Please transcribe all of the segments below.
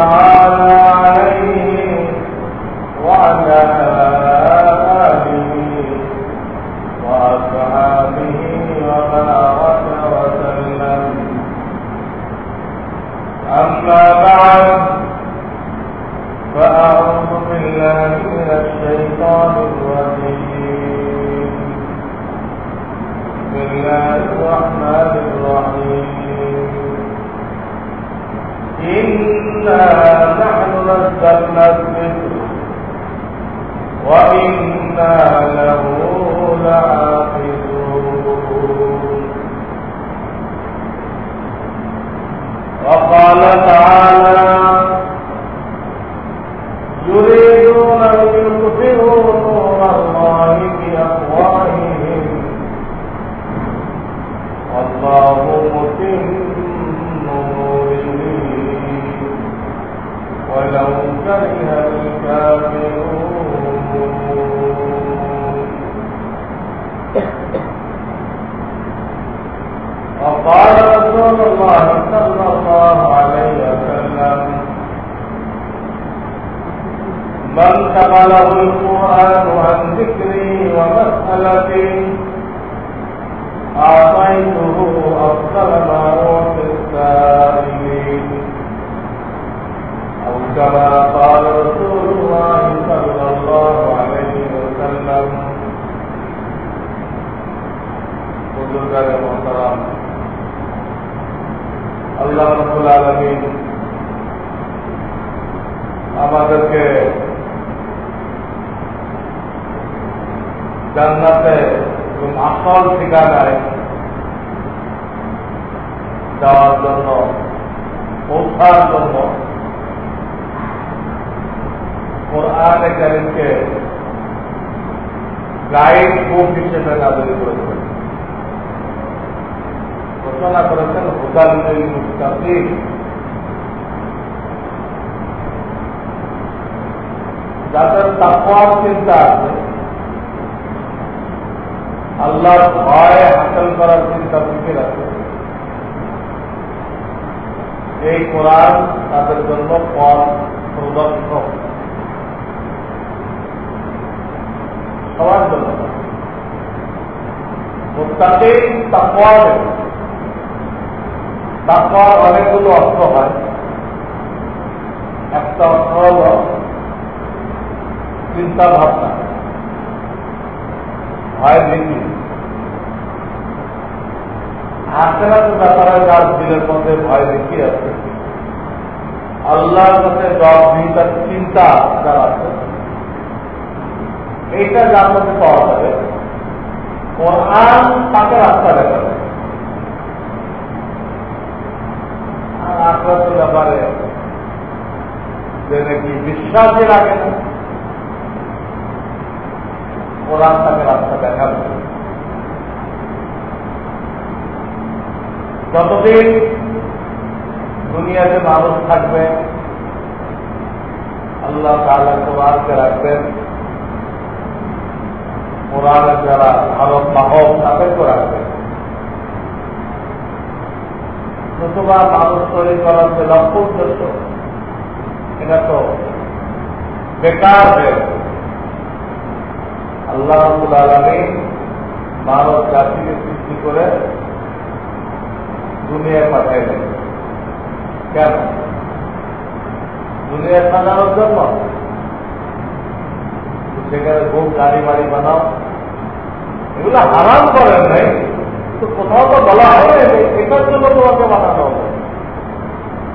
الله আল্লাহ রব্বুল আলমিন আমাদেরকে জান্নাতে আসল ঠিকানায় যাওয়ার জন্য, পৌঁছার জন্য কোরআনে গাইড বুক হিসেবে নাজিল করেছেন। ঘোষণা করেছেন হুদাল্লিল যাদের তাকওয়ার চিন্তা আছে, আল্লাহর ভয় হাসিল করার চিন্তা ফিকির আছে। এই কোরআন তাদের জন্য পথ প্রদর্শক সবার জন্য। মুস্তাকিম তাকওয়ার তাকওয়ার অনেকগুলো অর্থ হয়। একটা অর্থ হল চিন্তা ভাবনা। ভয় ভীতি। আখেরাত ব্যাপারে যার দিলের মধ্যে ভয় ভীতি আছে। আল্লাহর কাছে জব ভীতার চিন্তা যার আছে। এইটা যার মধ্যে পাওয়া যাবে। কোরআন তাকে রাস্তা দেখাবে আর আখরাতের ব্যাপারে যে নাকি বিশ্বাসই রাখে না। কোরআন তাকে রাস্তা দেখাবে। যতদিন দুনিয়াতে মানুষ থাকবে, আল্লাহ তাহলে কোরআনকে রাখবেন। কোরআনের যারা ভারত বাহক তাদেরকে রাখবেন। নতুবা মানুষ তৈরি করার যে লক্ষ্য উদ্দেশ্য এটা তো বেকার আল্লাহ আলমী মানব জাতিকে সৃষ্টি করে দুনিয়ায় পাঠাই দেয় কেন? দুনিয়ায় সাজানোর জন্য। সেখানে খুব গাড়ি বাড়ি বানাও। এগুলো হারাম করেন নাই। তো কোথাও তো বলা হয় এটার জন্য তোমাকে বানানো হবে।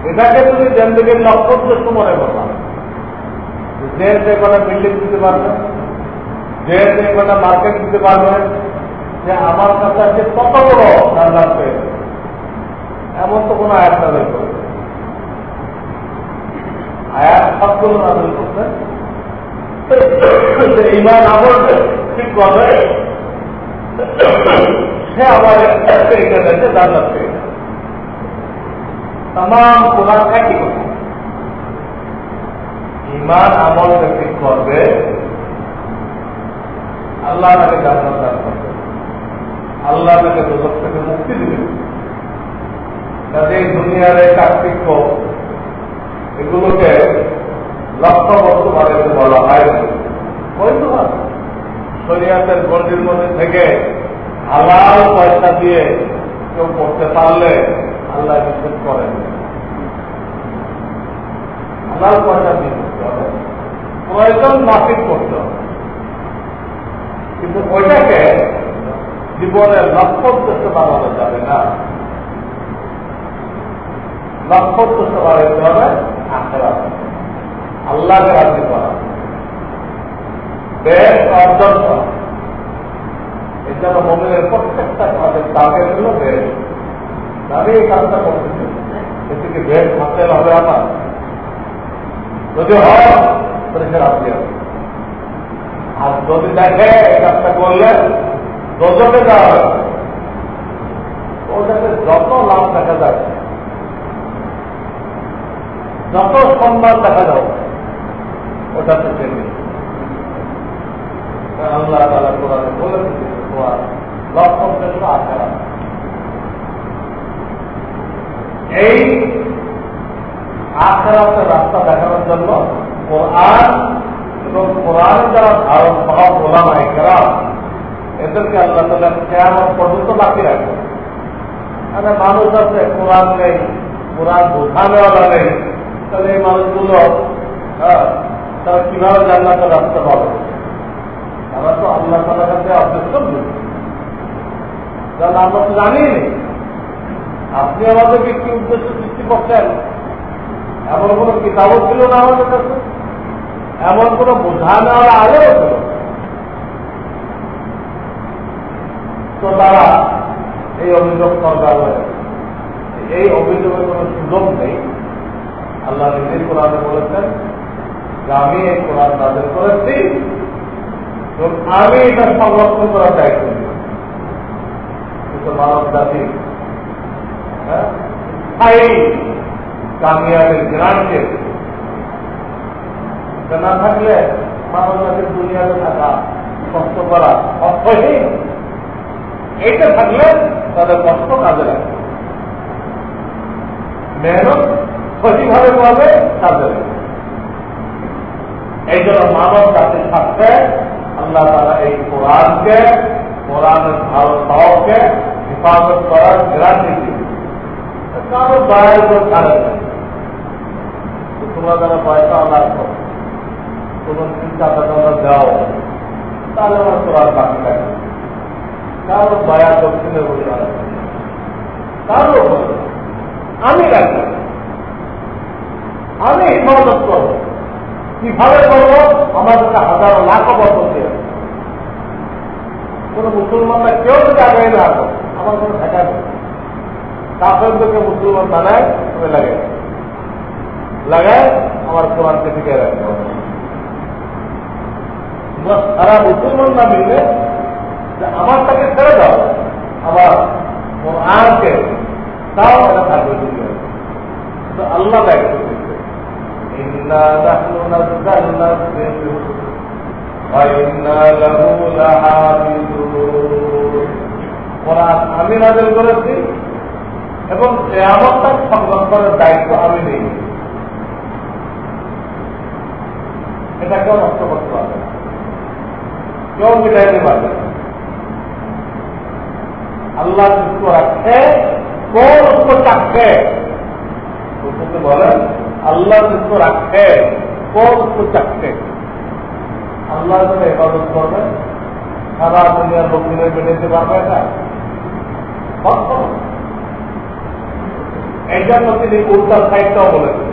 এটাকে তুমি জেন্দিগির লক্ষ্য উদ্দেশ্য মনে করবা যে কটা বিল্ডিং দিতে পারবে, যে কটা মার্কেট দিতে পারবে, যে আমার কাছে আছে কত বড় রান্নার পেয়েছে এমন তো কোনো আয়াত নাজিল করে আয়াত সবগুলো নাজিল করছে। ইমান আমল ঠিক করবে সে আমার এখানে জান্নাত পেয়ে তাম কোরআন একই কথা ইমান আমলকে ঠিক করবে, আল্লাহ তাকে জান্নাত দান করবে। আল্লাহ তাকে দোষক থেকে মুক্তি দিবে। কাজে দুনিয়ার এই কার্তিক্য এগুলোকে লক্ষ্য বস্তু বানাইতে বলা হয়। শরিয়াতের গন্ডির মধ্যে থেকে হালাল পয়সা দিয়ে কেউ করতে পারলে আল্লাহ নিষেধ করেন। হালাল পয়সা করতে হবে। প্রয়োজন মাফিক করতে হবে। কিন্তু ওইটাকে জীবনের লক্ষ্য উদ্দেশ্য বানানো যাবে না। লক্ষ্য উদ্দেশ্য বানাইতে হবে আখেরা আল্লাহকে রাজি করা বেশ অর্জন করা জন্য মোবাইলের প্রত্যেকটা কাজের টার্গেট হলো বেশ। আমি এই কাজটা করতেছি এদিকে বেশ হাতে হবে আমার যদি হয় রাজি হবে। আর যদি দেখে এই কাজটা করলে দোজকে যাওয়া হবে যত লাভ দেখা যায়, যত সম্মান দেখা যাবে ওটাতে চেনে আল্লাহ তালা কোরআনে বলে তোমার লক্ষণ জন্য আশা এই আখেরাতের রাস্তা দেখানোর জন্য কোরআন এবং কোরআন যারা ধারণ সহ গোলাম আইকেরা এদেরকে আল্লাহ তালা কেমন পর্যন্ত বাকি রাখবে। মানে মানুষ আছে, কোরআন নেই, কোরআন বোঝানোওয়ালা নেই। তাহলে এই মানুষগুলো হ্যাঁ তারা কীভাবে জান্নাতের রাস্তা পাবে? আমরা তো আল্লাহ তালার কাছে অভ্যস্ত আমরা তো জানি আপনি আমাদেরকে কি উদ্দেশ্য সৃষ্টি করছেন? এমন কোন কিতাবও ছিল না আমাদের কাছে? এমন কোন বোঝা নেওয়ার আগেও ছিল তো তারা এই অভিযোগ সরকার এই অভিযোগের কোন সুযোগ নেই। আল্লাহ নিজের কোরআনে বলেছেন, যে আমি এই কোরআন তাদের করেছি আমি এটা সংরক্ষণ করার দায়িত্ব মানব জাতি স্থায়ী কামিয়াবের গ্রান্টে না থাকলে দুনিয়াতে থাকা কষ্ট করা অর্থহীন। থাকলে তাদের কষ্ট কাজে মেহনত সঠিকভাবে কাজে এই জন্য মানব জাতির স্বার্থে আল্লাহ তারা এই কোরআনকে, কোরআনের ভালো সহকে হেফাজত করার গ্যারান্টি দিবে কারও দয়ার উপর ছাড়ে তোমরা যারা পয়সা আল্লাহ করো, কোন চিন্তা তোমরা দাও, তাহলে আমার কোরআন বাকি থাকে কারও দয়া দক্ষিণের উপর ছাড়ে কারও আমি রাখব আমি হেফাজত করব। কীভাবে করব? আমার কাছে হাজারো লাখো বছর দিয়ে কোন মুসলমানরা কেউ যদি আগে না আমার কোনো ঠেকা নেই। কাফেরদেরকে মুসলমান বানায় তুমি লাগাই লাগায় আমার কোরআনকে টিকে রাখতে হবে। সারা মুসলমান না মিললে আমার তাকে ছেড়ে দাও আমার কোরআনকে তাও এটা থাকবে তো আল্লাহ দেখবে আমি নাজেল করেছি এবং কেয়ামতটা সংগ্রহ করার দায়িত্ব আমি নেই। এটা কেউ নষ্ট করতে পারবে কেউ মিটাইতে পারবে আল্লাহ যুক্ত রাখছে কোন উত্তর চাকছে বলেন, আল্লাহ যুক্ত রাখছে কোন উত্তর চাকছে আল্লাহ যদি এবাদত করবে, সারা দুনিয়ার লোকজনের বেড়ে যেতে পারবে এটা এইটার মধ্যে তিনি উল্টার সাইডটাও বলেছেন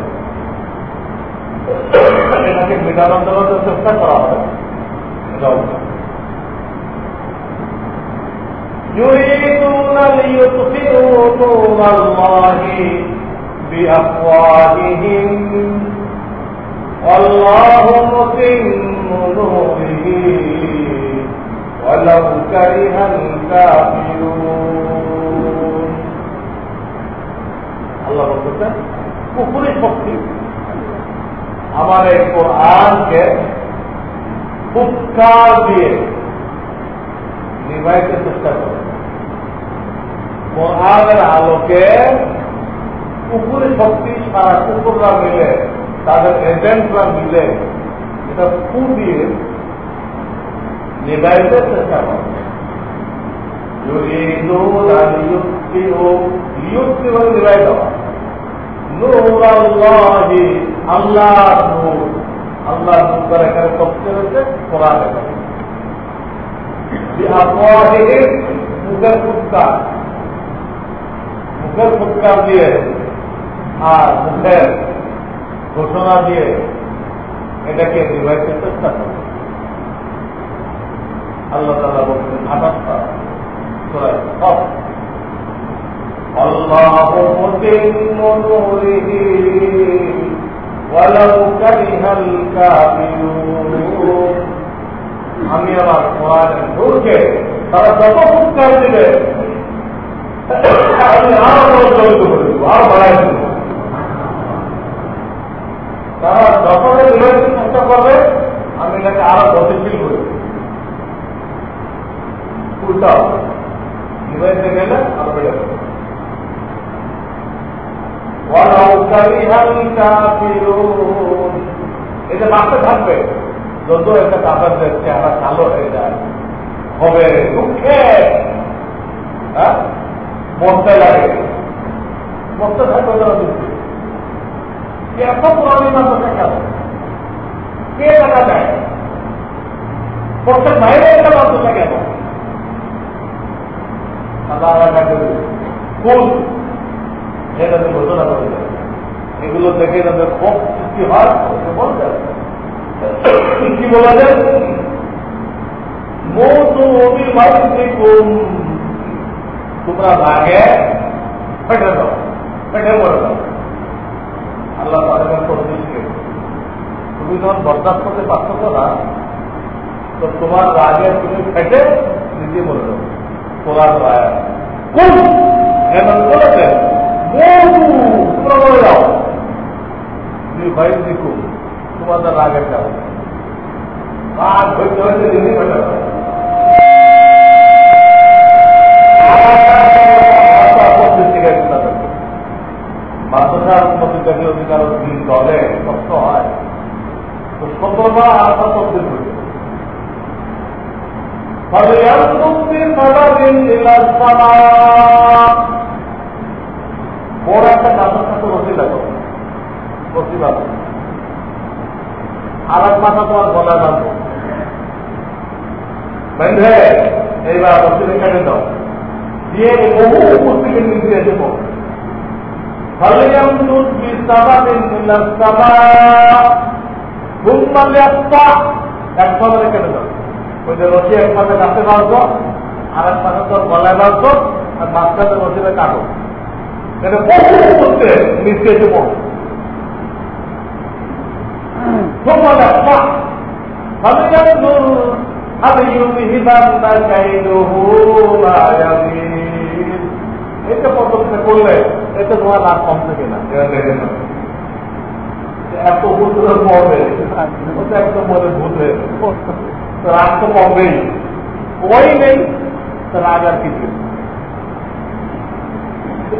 এটাকে মেটানোর জন্য চেষ্টা করা হবে এটাও يريدون ليطفئوا نور الله بأفواههم والله متم نوره ولو كره الكافرون আল্লাহ বলতেছেন পুকুরি শক্তি। আমার এই কোরআনকে উপকার দিয়ে নির্বাহিতের চেষ্টা করে। কোরআনের আলোকে পুকুরি শক্তি সারা কুকুররা মিলে, তাদের এজেন্টরা মিলে এটা পু দিয়ে নির্বাহিতের চেষ্টা করে। যদি নির্বাহিত হয়। দিয়ে আর মুখের ঘোষণা দিয়ে এটাকে নির্বাহিত চেষ্টা করে। আল্লাহ তালা বলছেন আঠাশটা الله متم نوره ولو كره الكافرون আমি আমার কোরআনের নূরকে তারা যত ফুৎকার দিবে আমি আরো প্রজ্বলিত করে দেবো আরো বাড়াই দেব তারা যতটা বিরোধী চেষ্টা করবে আমি এটাকে আরো গতিশীল করে দেবো উল্টা বিবাহিতে গেলে আরো বেড়ে যাবে এটা বাঁচতে থাকবে যত একটা কাপড়দের চেহারা কালো হয়ে যায়, হবে দুঃখে। হ্যাঁ? মরতে লাগে। মরতে থাকবে তারা দুঃখে। এত পুরানি মানুষটা কেন কে টাকা দেয়? প্রত্যেক বাইরে একটা মানুষটা কেন এটা ঘোষণা করে দেয় এগুলো দেখে তাদের ক্ষোভ সৃষ্টি হয় বলতে। কি বলা যায়? তোমরা রাগে ফেটে দাও ফেটে পড়ে দাও আল্লাহ তাদের তুমি যখন বরদাস্ত করতে পারছ না, তো তোমার রাগে তুমি ফেটে নিজে বলে দাও তোরা রায়। কোন এমন বলেছে তোমরা বলে দাও তুমি ভাই দেখুন তোমাদের রাগের কারণে রাগ হইতে হইতে দিদি বেটা মাদ্রাসার যদি অধিকার দিন দলে শক্ত হয় তো সতর্কতা আশা বড় একটা কাপড় সাথে রসি লাগো রসি লাগো আর এক মাথা তোমার গলায় বাঁধবো বেঁধে এইবার রসিদে কেটে দাও দিয়ে বহু উপস্থিতি নিচে এসে পড়ো فليمدد بسبب إلى السماء ثم ليقطع এক পাশে কেটে দাও ওই যে রসি এক পাশে কাটতে পারছো আর এক পাশে তোর গলায় পারছো আর মাঝখানে রসিতে কাটো এটা বহু করতে নিচে এসে পড়ো ثم ليقطع فلينظر هل يذهبن كيده ما يغيظ এটা পদক্ষেপ করলে এটা তোমার লাভ কমছে কিনা দেখে না এত হুজুরের পড়বে ওটা একদম মনে বুঝবে রাগ তো কমবেই ওই নেই তো রাগ আর কিছু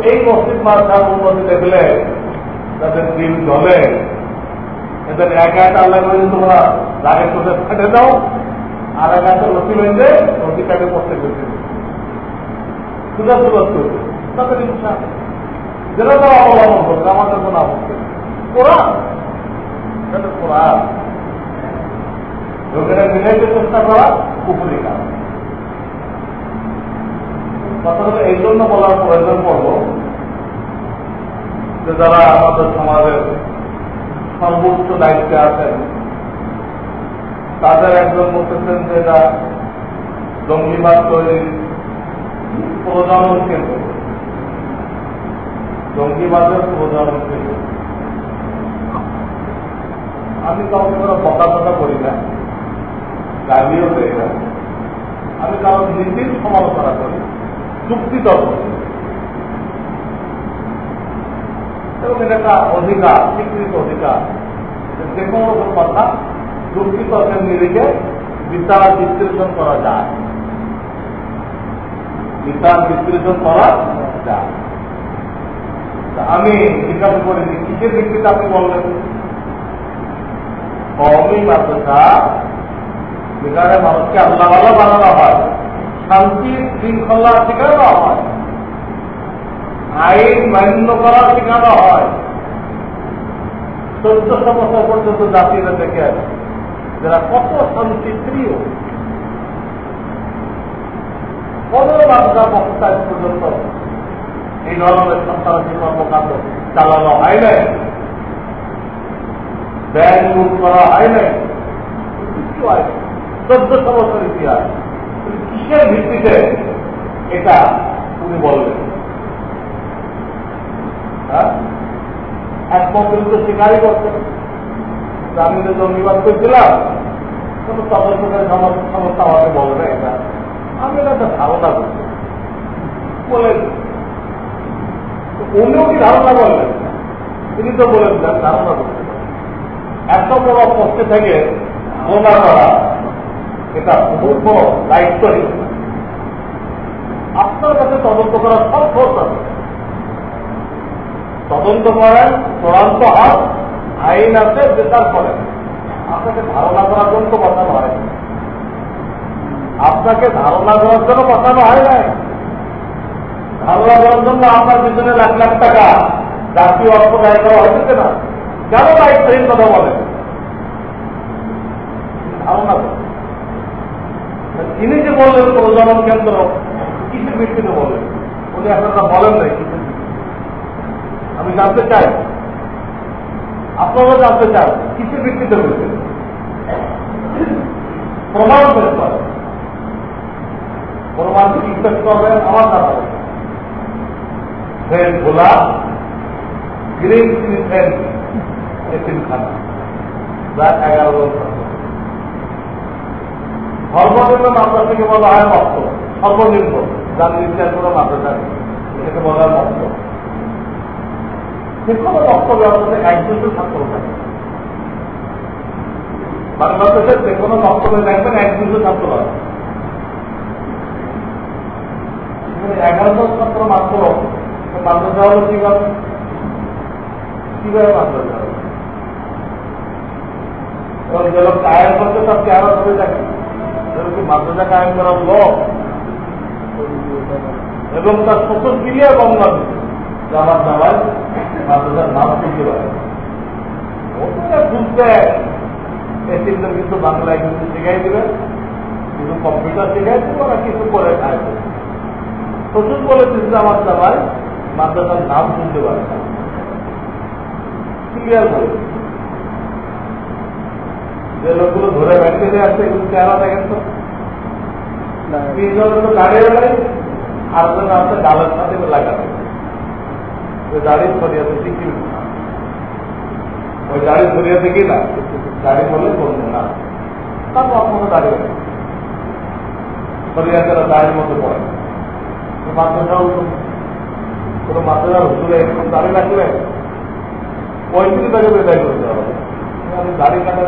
এই মসজিদ মাথার মধ্যে দেখলে তাদের দিন জলে এদের একা একা আল্লাহ করে তোমরা রাগের চোখে ফেটে দাও আর এক হাতে রসি বেঁধে রসিটাকে করতে করতে সুদা সুদা করবে তাদের ইচ্ছা। যেটা তারা অবলম্বন করবে আমাদের কোনো আপত্তি কোরআন? সেটা কোরআন। লোকেরা মিলাইতে চেষ্টা করা উপরে কাজ। কথাটা এই জন্য বলার প্রয়োজন পড়ল যে যারা আমাদের সমাজের সর্বোচ্চ দায়িত্বে আছেন, তাদের একজন বলতেছেন যে এটা জঙ্গিবাদ তৈরির প্রজনন কেন্দ্র। জঙ্গিবাদের প্রজনন কেন্দ্র। আমি কাউকে কোনো বকা কথা করি না গালিও আমি কারোর নীতির সমালোচনা করি চুক্তি তর্ক এবং এটা একটা অধিকার, স্বীকৃত অধিকার। যে কোনো রকম কথা যুক্তি তর্কের নিরিখে বিচার বিশ্লেষণ করা যায়। বিচার বিশ্লেষণ করা যায়। আমি জিজ্ঞাসা করি যে কিসের ভিত্তিতে আপনি বললেন? কমই মাদ্রাসা যেখানে মানুষকে আল্লাহ বানানো হয়। শান্তি শৃঙ্খলা শেখানো হয়। আইন মান্য করা শেখানো হয়। চোদ্দশো বছর পর্যন্ত জাতিরা দেখে আছে যারা কত শান্তি প্রিয় পনেরো মাদ্রাসা পঞ্চাশ পর্যন্ত এই ধরনের সন্ত্রাসী কর্মকাণ্ড চালানো হয় নাই। ব্যাংক লুট করা হয় নাই। কিছু হয় চোদ্দশো বছর ইতিহাস। কিসের ভিত্তিতে এটা উনি বললেন হ্যাঁ? এক পর্যন্ত স্বীকারই করতেন আমি যে জঙ্গিবাদ করছিলাম। কোন তদন্তের সমস্যা আমাকে বলে না এটা। আমি একটা ধারণা করছি। বলেন। উনিও কি ধারণা করলেন? তিনি তো বলেন ধারণা করতে এত বড় পক্ষে থেকে ধারণা করা এটা বড় দায়িত্ব আপনার কাছে তদন্ত করা সব ফোর্স আছে। তদন্ত করেন, চূড়ান্ত হন, আইন আছে, বিচার করেন। আপনাকে ধারণা করার জন্য তো বসানো হয় আপনাকে ধারণা করার জন্য বসানো হয় নাই ধারণা করার জন্য আপনার পিছনে লাখ লাখ টাকা জাতীয় অর্থ ব্যয় করা হয়েছে না। কেন দায়িত্বহীন কথা বলেন? ধারণা করেন। তিনি যে বললেন প্রজনন কেন্দ্র, কিসের ভিত্তিতে বললেন? উনি আপনারা বলেন নাই আমি জানতে চাই। আপনারা জানতে চান কিসের ভিত্তিতে হয়েছে? প্রমাণ পেশ করে প্রমাণ কি পেশ করবেন? আমার জানা ট্রেন খোলা গ্রিন যা এগারো বছর সর্বনিম্ন মাত্রা থেকে বলা হয় মস্ত সর্বনিম্ন যার নির্দেশ করে মাত্রাটা এটাকে বলা হয় মস্ত যে কোনো বক্তব্য ব্যবস্থাতে এক দুশো ছাত্র থাকে। বাংলাদেশের যে কোনো বক্তব্যে দেখবেন এক দুশো ছাত্র আছে এগারোশো ছাত্র মাত্র মাদ্রাসা হলো কীভাবে? কীভাবে মাদ্রাসা হলো? এবং যে লোক কায়েম করতে তার চেহারা ধরে থাকে। কি মাদ্রাসা কায়েম করার লোক এবং তার শ্বশুর ক্লিয়ার বন্ধন জামাত জামাই মাদ্রাসার নাম শুনতে পারে। ওটা বুঝতে এটিমদের কিন্তু বাংলায় কিন্তু শিখাই দেবে। কিন্তু কম্পিউটার শিখাই দেবে, ওরা কিছু করে খায়। শ্বশুর বলেছে জামাত জামাই মাদ্রাসার নাম শুনতে পারে ক্লিয়ার বলে যে লোকগুলো ধরে ব্যাংকে দিয়ে আসছে এগুলো চেহারা দেখেন তো তিনজন তো দাঁড়িয়ে বেড়াই আর জন আছে, ডালের সাথে লাগাতে ওই দাড়ি ছড়িয়াতে শিখি ওই দাড়ি ছড়িয়াতে কি না? দাড়ি বলে করব না। তারপর আপনাকে দাঁড়িয়ে ছড়িয়াতে দাড়ির মতো পড়ে। মাদ্রাসাও কোনো মাদ্রাসা হুসুরে এরকম দাড়ি রাখলে পঁয়ত্রিশ টাকা বেদায় করতে হবে। আমি দাড়ি কাটার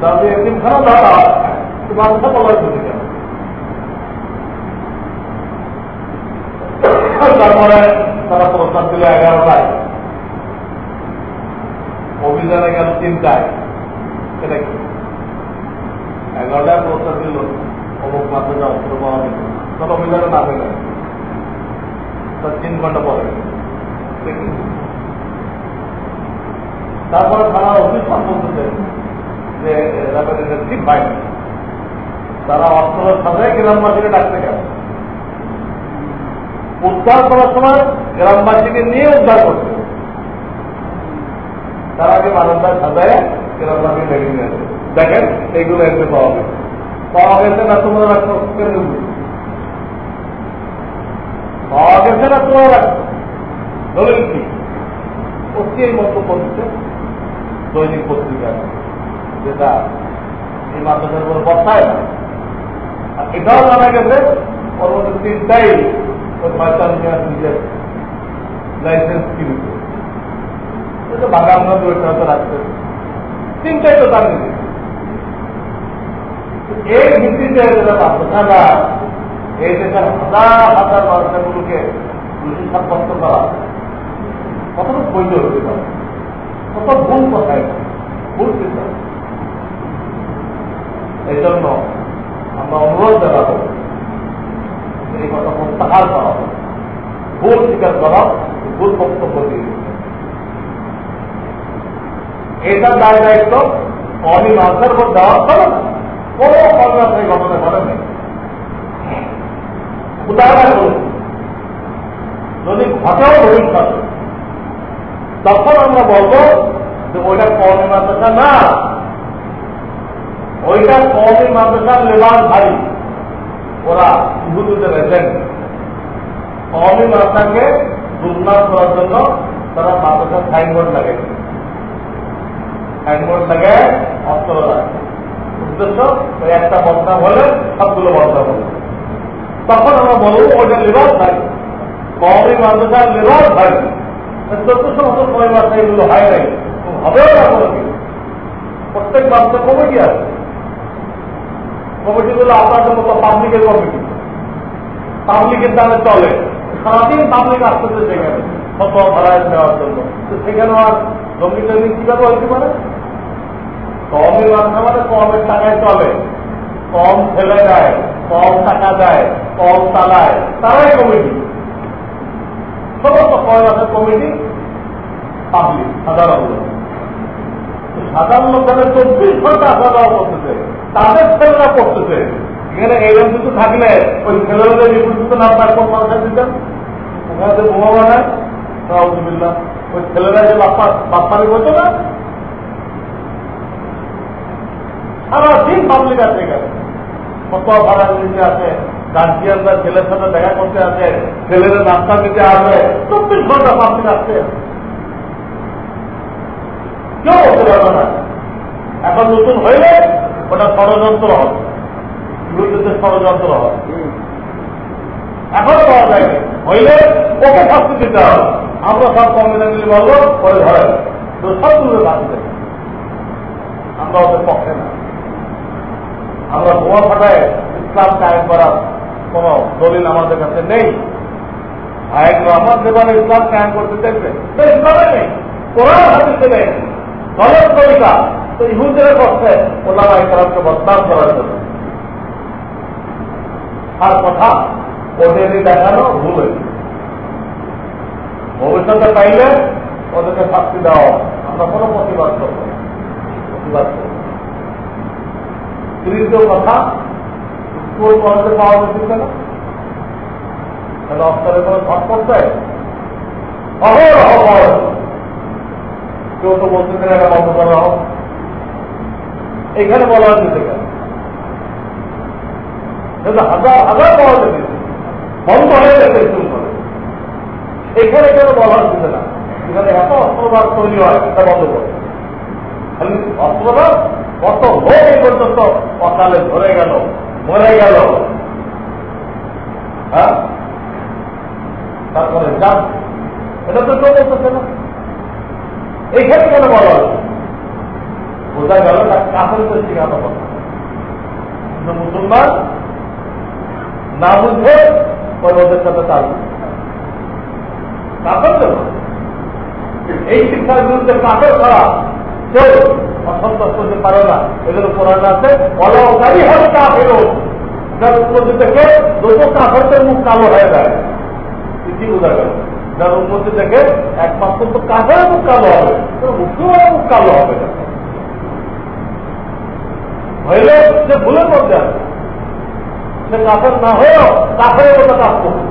তাদের একদিন খানা ধরা মাদ্রাসা বলা হচ্ছে কেন তারপরে তারা প্রস্তাব দিল এগারোটায়। অভিযানে গেল তিনটায়। সেটা কি? এগারোটায় প্রস্তাব দিল, অমুক মাত্রা অস্ত্র পাওয়া গেল। তার অভিযানে নামে গেল তার তিন ঘণ্টা পরে। তারপরে থানা অফিস বলতেছে যে পায়নি তারা অস্ত্রের সাথে গ্রামবাসীকে ডাকতে গেল। উদ্ধার করার সময় গ্রামবাসীকে নিয়ে উদ্ধার করছে। তার আগে মানুষদের সাজায় গ্রামবাসী ডেকে দেখেন এইগুলো এসে পাওয়া গেছে। পাওয়া গেছে না তোমরা রাখছো পাওয়া গেছে না তোমরা রাখছো দলিল কি? এই মন্তব্য দিচ্ছে দৈনিক পত্রিকা। যেটা এই মাদ্রাসার উপর বসায় না। আর এটাও জানা গেছে মধ্যে তিনটাই নিজের লাইসেন্স বাগান রাখছে। তিনটাই তো তার নিজে এই ভিত্তিতে যেটা মাদ্রাসাটা, এই দেশের হাজার হাজার মাদ্রাসাগুলোকে দোষী সাব্যস্ত করা বৈধ হতে পারে? কত ভুল কথায়? ভুল চিন্তা। এই জন্য আমরা অনুরোধ জানাব, এই কথা প্রত্যাহার করা ভুল স্বীকার করা, ভুল বক্তব্য দিয়ে। এটা দায় দায়িত্ব কমি মাসের উপর দেওয়ার না। কোন কর্মী এই ঘটনা। ঘটে উদাহরণ বলছি যদি ঘটেও ভবিষ্যতে, তখন আমরা বলব যে ওইটা মাদ্রাসা না। ওইটা কমি মাদ্রাসার লেবার ভাই। ওরা ইহুদুদের এজেন্ট কমি মাদ্রাসাকে দুর্নাম করার জন্য তারা মাদ্রাসার সাইনবোর্ড লাগে। সাইনবোর্ড লাগে, অস্ত্র লাগে। উদ্দেশ্য, ওই একটা বদনাম হলে সবগুলো বদনাম হলে। তখন আমরা বলব, ওইটা লেবার ভাই। কমি মাদ্রাসার লেবার ভাই। চোদ্দশো বছর পরে মাসে এগুলো হয় নাই। হবেও না কোনো প্রত্যেক মাসে কমিটি আছে? কমিটিগুলো আপনাদের মতো পাবলিকের কমিটি। পাবলিকের দামে চলে। সারাদিন পাবলিক আসতেছে সেখানে কত ভাড়ায় দেওয়ার জন্য। তো সেখানে আর জমি টমি কীভাবে হইতে পারে? কমের মাধ্যমে মানে কমের টাকায় চলে। কম ফেলে দেয়, কম টাকা দেয়, কম চালায়। তারাই কমিটি। সমস্ত কয়লাসের কমিটি পাবলিক সাধারণ সাধারণ লোক চব্বিশ ঘণ্টা আসা করতেছে তাদের ছেলেরা পড়তেছে। এখানে এইরকম কিছু থাকলে ওই ছেলেদের নিপুষ্ট না তার কোন পয়সা দিতেন ওখানে বোমা বানায়। ওই ছেলেরা যে বাপ্পা বাপ্পারি বলতো না? সারাদিন পাবলিক আছে কত ভাড়া নিতে আছে গার্জিয়ানরা ছেলের সাথে দেখা করতে আছে ছেলেরা নাস্তা দিতে আসবে চব্বিশ ঘণ্টা পাবলিক আসছে কেউ বলতে পারবে না। এখন নতুন হইলে ওটা ষড়যন্ত্র হবে। ষড়যন্ত্র হবে। এখনও পাওয়া যায় হইলে ওকে শাস্তি দিতে হবে। আমরা সব কম্বিনেশন বলব, পরে ধরে তো সব সবগুলো বাঁচবে আমরা ওদের পক্ষে না। আমরা বোমা ফাটায় ইসলাম কায়েম করার কোন দলিল আমাদের কাছে নেই। আয়েক রহমান যেভাবে ইসলাম কায়েম করতে চাইবে তো ইসলামে নেই। কোরআন হাদিসে নেই। গলত তরিকা তো ইহুদের পক্ষে ওলামা ইসলামকে বদনাম করার জন্য। আর কথা, ওদেরই দেখানো ভুল হয়েছে ভবিষ্যতে পাইলে ওদেরকে শাস্তি দেওয়া আমরা কোনো প্রতিবাদ করব। প্রতিবাদ করব তৃতীয় কথা, স্কুল কলেজে পাওয়া উচিত না। তাহলে অস্তরে কোনো ছট করতে অহরহ পাওয়া। কেউ তো বলতে পারে এটা বন্ধ করা হোক। এখানে বলা হচ্ছে কেন হাজার হাজার পাওয়া যেতে বন্ধ হয়ে গেছে স্কুল কলেজ এখানে কেন বলা হচ্ছে না। এখানে এত অস্ত্রবাদ তৈরি হয় তা বন্ধ করে। খালি অস্ত্রবাদ? কত লোক এই পর্যন্ত অকালে ধরে গেল, মরে গেল। হ্যাঁ? তারপরে যান। এটা তো কেউ বলতেছে না। এইখানে কেন বলা। হচ্ছে বোঝা গেল না কাপড় করে কথা কিন্তু মুসলমান না বুঝে ওই ওদের সাথে তাল কাপড় এই শিক্ষার বিরুদ্ধে কাপড় ছাড়া কেউ অসন্তোষ করতে পারে না। এদের কোরআন আছে অলঙ্কারী হবে কাপেরও যার উন্নতি থেকে যত কাপড়ের মুখ কালো হয়ে যায়। কি বোঝা গেল। যার উন্নতি থেকে একমাত্র তো কাপড়ের মুখ কালো হবে মুখেও মুখ কালো হবে। হইলে সে ভুলের মধ্যে আছে, সে কাপড় না হয়েও কাপড়ের মতো কাজ করবে।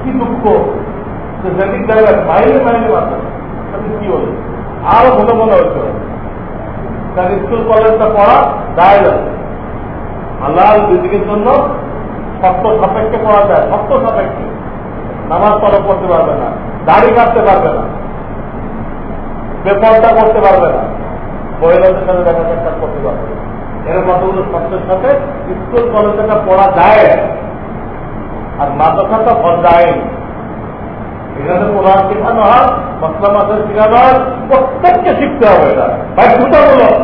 কি দুঃখ যে যেদিক যাবে মাইলে মাইলে বাঁচে কি বলে আরও মনে মনে হচ্ছে। তার স্কুল কলেজটা পড়া দায় যাবে আল্লাহ দিদিকের জন্য শক্ত সাপেক্ষে পড়া যায় শক্ত সাপেক্ষে। নামাজ তলব করতে পারবে না, দাড়ি কাটতে পারবে না বেপরটা করতে পারবে না মহিলাদের সাথে দেখা সাক্ষাৎ করতে পারবে এর কতগুলো শর্তের সাথে স্কুল কলেজটা পড়া যায়। আর মাদ্রাসাটা পর্যায়ে এখানে কোরআন শেখানো হয়, মসলা মাসের শেখানো হয়, প্রত্যেককে শিখতে হবে এটা। বাধ্যতামূলক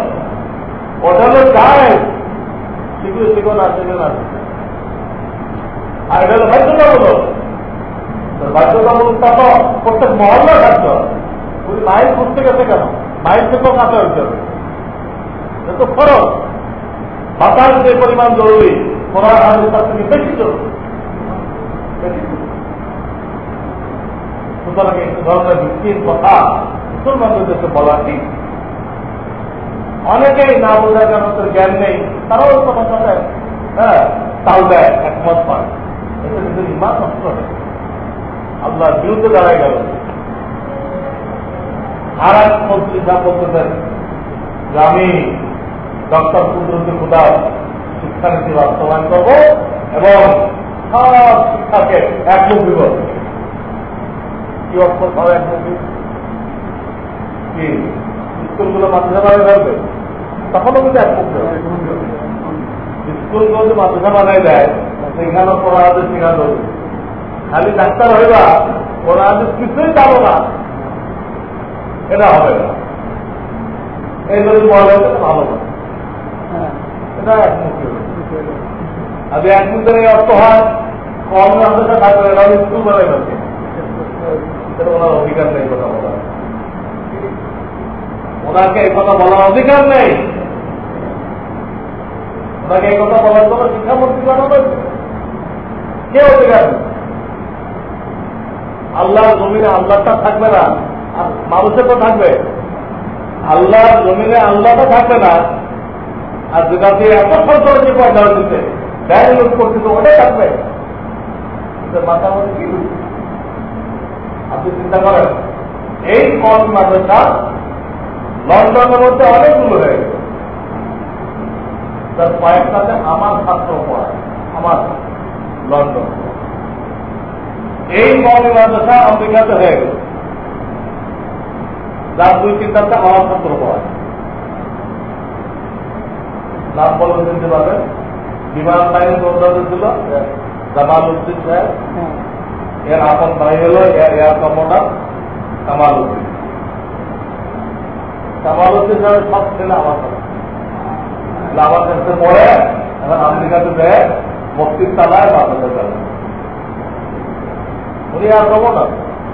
ওটা হলো যায় শিখলে শিখো না শিখে না। আর এটা হলো বাধ্যতামূলক। তো প্রত্যেক মহল্লা থাকতে হবে ওই মাইল গেছে কেন? মাইল থেকেও কাছে হইতে হবে। বাতাস যে পরিমাণ জরুরি কোরআন হাদিস তার থেকে বেশি জরুরি। সুতরাং এই ধরনের ভিত্তির কথা বলা ঠিক। অনেকেই না বোঝার কারণ জ্ঞান নেই, তারাও সাথে হ্যাঁ তাল দেয়, একমত পায় ইমান বিরুদ্ধে দাঁড়ায় গেল। এক মন্ত্রী যা বলতেছেন, যে আমি ডক্টর কুদরতি খুদার শিক্ষানীতি বাস্তবায়ন করব এবং সব শিক্ষাকে একমুখী করব কি অক্ষর হবে একমুখী কি? স্কুলগুলো মাদ্রাসা বানায় তখনও কিন্তু একমুখী হবে স্কুলগুলো যদি মাদ্রাসা দেয় সেখানে পড়া হাতে শেখানো খালি ডাক্তার হইবা ওরা আজ কিছুই জানো না। এটা হবে না। এই যদি বলা হয়েছে ভালো না। এটা একমুখী আর একমুখের এই অর্থ হয় কম রাস্তাটা থাকবে এরা স্কুল বানাই ফেলছে। এটা ওনার অধিকার নেই কথা বলা ওনাকে এই কথা বলার অধিকার নেই। ওনাকে এই কথা বলার জন্য শিক্ষামন্ত্রী বানানো হয়েছে। কে অধিকার নেই আল্লাহর জমিনে আল্লাহটা থাকবে না, আর মানুষের তো থাকবে। আল্লাহর জমিনে আল্লাহটা থাকবে না, আর যেটা দিয়ে এত সরকারকে পয়সা দিতে ব্যয় লোক করতেছে ওটাই থাকবে। মাথা মধ্যে কি আপনি চিন্তা করেন, এই কম মাদ্রাসা লন্ডনের মধ্যে অনেকগুলো হয়ে গেছে। তার কয়েকটাতে আমার ছাত্র পড়ায়, আমার লন্ডন। এই মৌলী মাদ্রাসা আমেরিকাতে হয়ে গেল। যার দুই তিনটাতে আমার ছাত্র পড়ায় নাম বলে দিতে পারবেন? বিমান বাহিনী দৌড়াতে ছিল জামাল উদ্দিন সাহেব? এর আপন ভাই হল এয়ার কমান্ডার কামাল উদ্দিন। কামাল উদ্দিন সাহেবের সব ছেলে আমার সাথে। আমার কাছে পড়ে এখন আমেরিকাতে দেয় মুক্তির তালায় বাংলাদেশ চালায় উনি আর কমান্ডার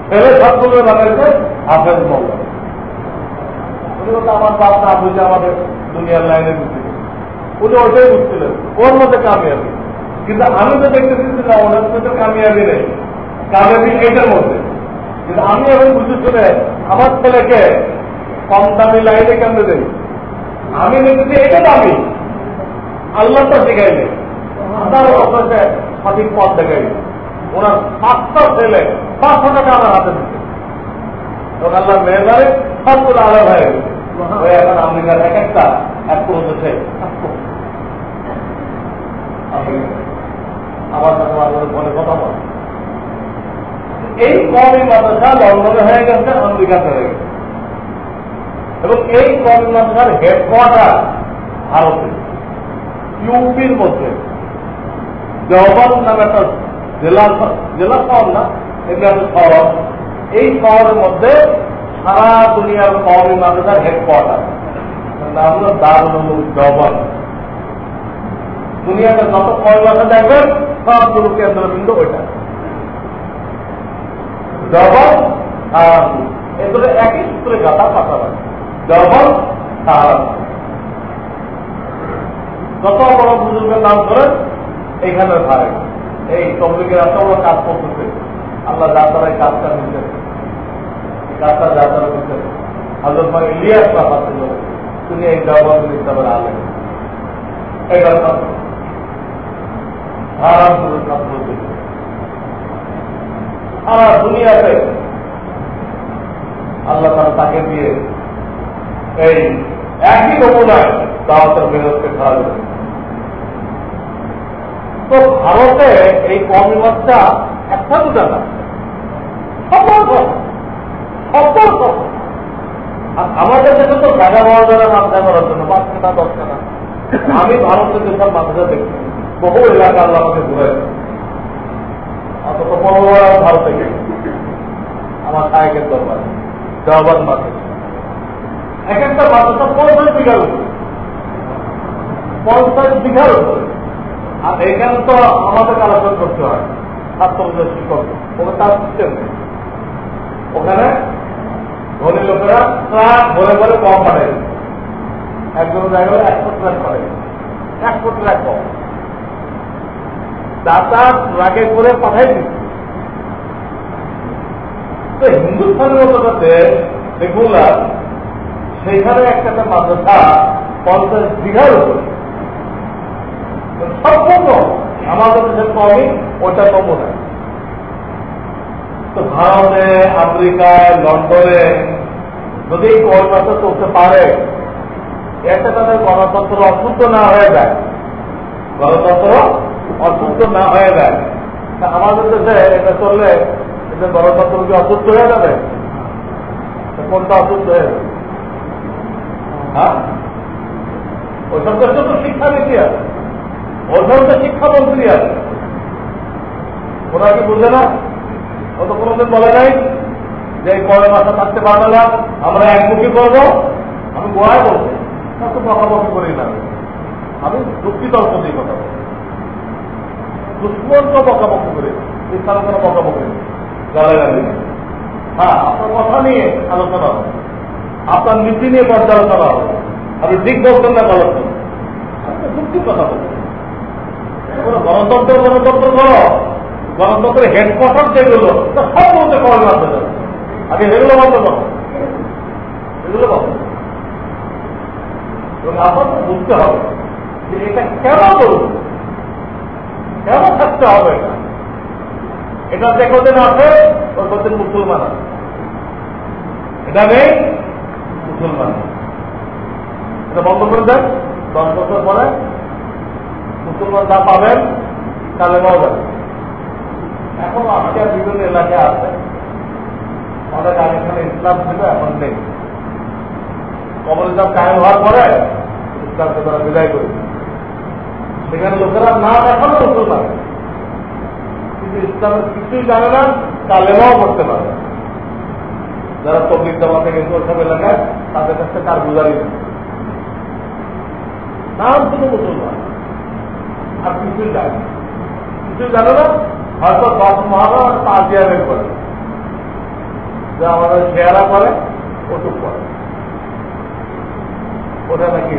ছেলে ছাত্রকে বানাইছে হাফেজ মোল্লা উনি বলতে আমার বাপ না বুঝে আমাদের দুনিয়ার লাইনে বুঝতে উনি ওটাই বুঝছিলেন, ওর মধ্যে কামিয়াবি। কিন্তু আমি তো দেখতেছি যে না, ওনার মধ্যে কামিয়াবি নেই। কামিয়াবি এটার মধ্যে। কিন্তু আমি এখন বুঝে আমার ছেলেকে কম দামি লাইনে কেন দেই আমি দেখতেছি এটা দামি। আল্লাহটা শেখাইলে তার অবস্থা সঠিক পথ দেখাই ওনার পাঁচটা ছেলে পাঁচশো টাকা আমার হাতে দিচ্ছে এবং আল্লাহ মেহমারে সবগুলো আলাদা হয়ে গেছে। এখন আমেরিকার এক একটা, এক করতেছে আমার সাথে মানুষের ফোনে কথা বলে। এই কমই মাদ্রাসা লন্ডনে হয়ে গেছে, আমেরিকাতে হয়ে গেছে। এবং এই কমই মাদ্রাসার হেডকোয়ার্টার ভারতে, ইউপির মধ্যে। দেওবান নামে একটা জেলা জেলা শহর না এগুলো শহর। এই শহরের মধ্যে সারা দুনিয়ার কওমি মাদ্রাসার হেডকোয়ার্টার নাম হলো দারুল দেওবান দুনিয়াতে যত কওমি মাদ্রাসা দেখবেন সবগুলো কেন্দ্রবিন্দু ওইটা। আর এগুলো একই সূত্রে গাথা পাশাপাশি। দেওবান সাহারা যত বড় বুজুর্গের নাম করেন এইখানে ধারে। এই তবলিগের এত বড় কাজ করতেছে। আল্লাহ যাত্রা এই কাজটা নিতেন কাজটা যাত্রা নিতেন হাজর ভাই ইলিয়াস বাবা ছিল তিনি এই জবাব আলেন হারাম করে ছাত্র সারা দুনিয়াতে আল্লাহ তারা তাকে দিয়ে এই একই নমুনায় দাওয়াতের মেহনতকে খারাপ করেছে। তো ভারতে এই কমিমাসটা একটা দুটা না। আর আমাদের দেশে তো জায়গা পাওয়া যাবে মাথায় করার জন্য পাঁচ টাকা দশ টাকা আমি ভারতের যেসব মাথাটা দেখি। বহু এলাকা আমাকে ঘুরে অত বড় ভারতে গেছি। আমার সাহেবের দরবারে জওয়াবাদ মাঠে। এক একটা মাদ্রাসা পঞ্চাশ বিঘার উপরে। পঞ্চাশ বিঘার উপরে। আর এখানে তো আমাদের আলোচনা করতে হয়। ছাত্রদের শিক্ষক। ওখানে ধনী লোকেরা ট্রাক ভরে ভরে কম পারে একজন জায়গা একশো ট্রাক পারে একশো ট্রাক কম। দাতা ট্রাকে করে পাঠাই দিচ্ছে। তো হিন্দুস্থানের মতো দেখুন সেইখানে একটা মাদ্রাসা পঞ্চাশ বিঘার উপরে। সম্পূর্ণ। আমাদের দেশের কমই ওটা নমুনা তো ভারতে আমেরিকায় লন্ডনে, যদি কলকাতা চলতে পারে এতে তাদের গণতন্ত্র অশুদ্ধ না হয়ে যায়, গণতন্ত্র অশুদ্ধ না হয়ে যায়, তা আমাদের দেশে এটা চললে এটা গণতন্ত্র কি অশুদ্ধ হয়ে যাবে? কোনটা অশুদ্ধ হয়ে যাবে? হ্যাঁ? ওইসব দেশে তো শিক্ষানীতি আছে। ওইসব তো শিক্ষামন্ত্রী আছে। ওরা কি বুঝে না। ও তো কোনোদিন বলে নাই যে কয় মাসে থাকতে পারবে না। আমরা একমুখী করব। আমি গোয়ায় বলছি। তো বকাবকি করি না। আমি যুক্তি তর্ক দিয়ে কথা বলি দুষ্মন্ত বকাবকি করে। ইসলামের কোনো বকাবকি নেই। গালাগালি হ্যাঁ আপনার কথা নিয়ে আলোচনা হবে। আপনার নীতি নিয়ে পর্যালোচনা হবে। আপনি ঠিক বলছেন না গলত আপনি যুক্তি কথা বলছেন গণতন্ত্র গণতন্ত্র করো। গণতন্ত্রের হেডকোয়ার্টার যেগুলো সব বলতে মারতে যাবে আগে এগুলো বন্ধ করো এগুলো বন্ধ বুঝতে হবে যে এটা কেন করুন কেন থাকতে হবে এটা? এটা আছে ওই কদিন মুসলমান আছে। এটা নেই, মুসলমান এটা বন্ধ করে দেন। দশ বছর পরে মুসলমান যা পাবেন কালেমাও যাবে। এখন আজকে বিভিন্ন এলাকায় আছে। অনেক আগে এখানে ইসলাম ছিল, এখন নেই। কবর ইসলাম কায়েম হওয়ার পরে ইসলামকে তারা বিদায় করে সেখানে লোকেরা না দেখানো মুসলমান। কিন্তু ইসলামের কিছুই জানে না কালেমাও করতে পারে। যারা তবলিক জামাতে গেছে ওসব এলাকায়, তাদের কাছে কার গুজারি নাম শুধু মুসলমান। আর জানে জানে না? হয়তো দশ মহারাম আর বের করে। যে আমাদের করে, ওটুক করে। ওটা নাকি